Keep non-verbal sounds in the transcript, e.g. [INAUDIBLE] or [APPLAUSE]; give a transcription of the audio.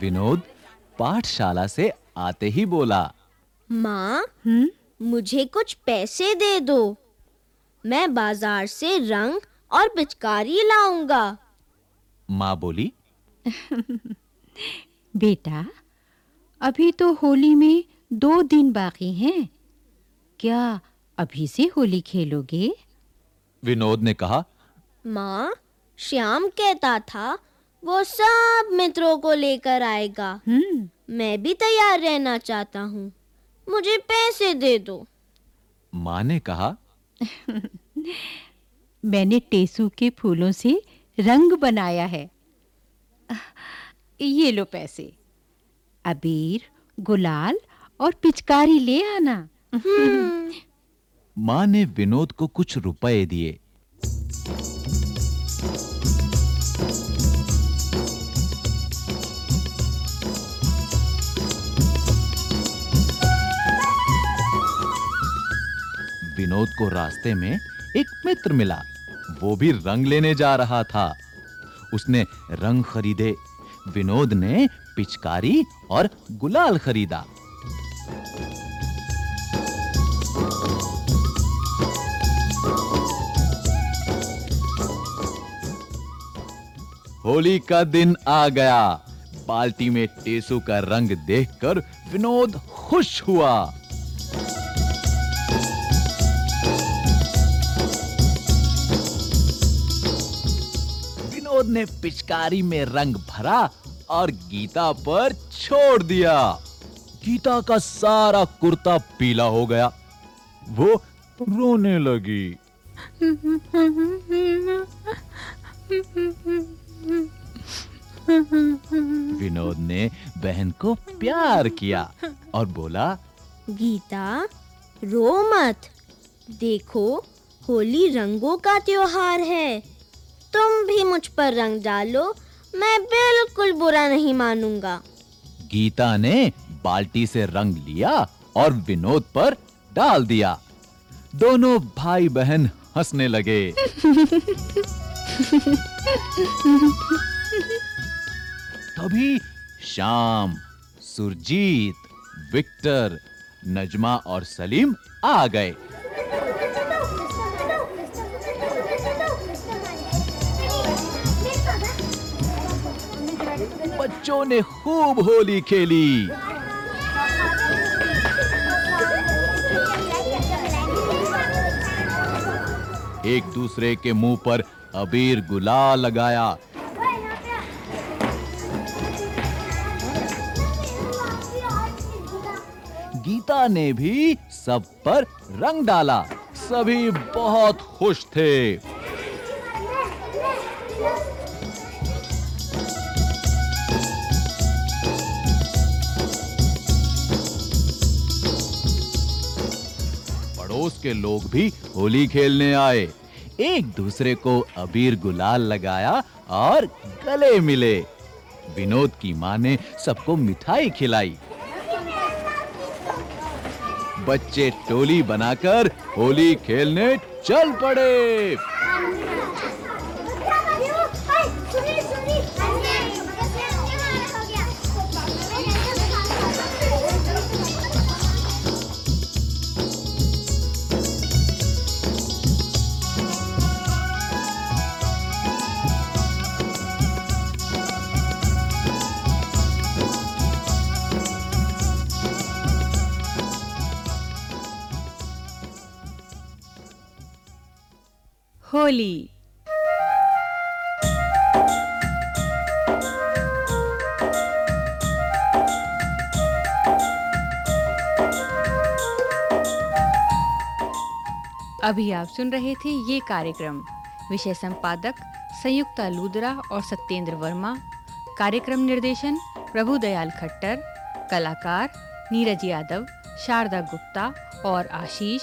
विनोद पाठशाला से आते ही बोला माँ मुझे कुछ पैसे दे दो। मैं बाज़ार से रंग और पिचकारी लाऊँगा। माँ बोली [LAUGHS] बेटा अभी तो होली में दो दिन बाकी हैं। क्या अभी से होली खेलोगे? विनोद ने कहा माँ श्याम कहता था वो सब मित्रों को लेकर आएगा। हम्म। मैं भी तैयार रहना चाहता हूँ। मुझे पैसे दे दो। माँ ने कहा [LAUGHS] मैंने टेसू के फूलों से रंग बनाया है। ये लो पैसे। अबीर गुलाल और पिचकारी ले आना। माँ ने विनोद को कुछ रुपए दिए। विनोद को रास्ते में एक मित्र मिला। वो भी रंग लेने जा रहा था। उसने रंग खरीदे। विनोद ने पिचकारी और गुलाल खरीदा। होली का दिन आ गया। बाल्टी में टेसू का रंग देखकर विनोद खुश हुआ। ने पिचकारी में रंग भरा और गीता पर छोड़ दिया। गीता का सारा कुर्ता पीला हो गया। वो रोने लगी। विनोद ने बहन को प्यार किया और बोला, गीता, रो मत। देखो, होली रंगों का त्योहार है। तुम भी मुझ पर रंग डालो, मैं बिल्कुल बुरा नहीं मानूँगा। गीता ने बाल्टी से रंग लिया और विनोद पर डाल दिया। दोनों भाई बहन हंसने लगे। तभी शाम सुरजीत, विक्टर, नजमा और सलीम आ गए। बच्चों ने खूब होली खेली। एक दूसरे के मुँह पर अबीर गुलाल लगाया। गीता ने भी सब पर रंग डाला। सभी बहुत खुश थे। के लोग भी होली खेलने आए। एक दूसरे को अबीर गुलाल लगाया और गले मिले। विनोद की माँ ने सबको मिठाई खिलाई। बच्चे टोली बनाकर होली खेलने चल पड़े। रंगोली अभी आप सुन रहे थे ये कार्यक्रम। विषय संपादक संयुक्ता लूदरा और सत्येंद्र वर्मा। कार्यक्रम निर्देशन प्रभु दयाल खट्टर। कलाकार नीरज यादव, शारदा गुप्ता और आशीष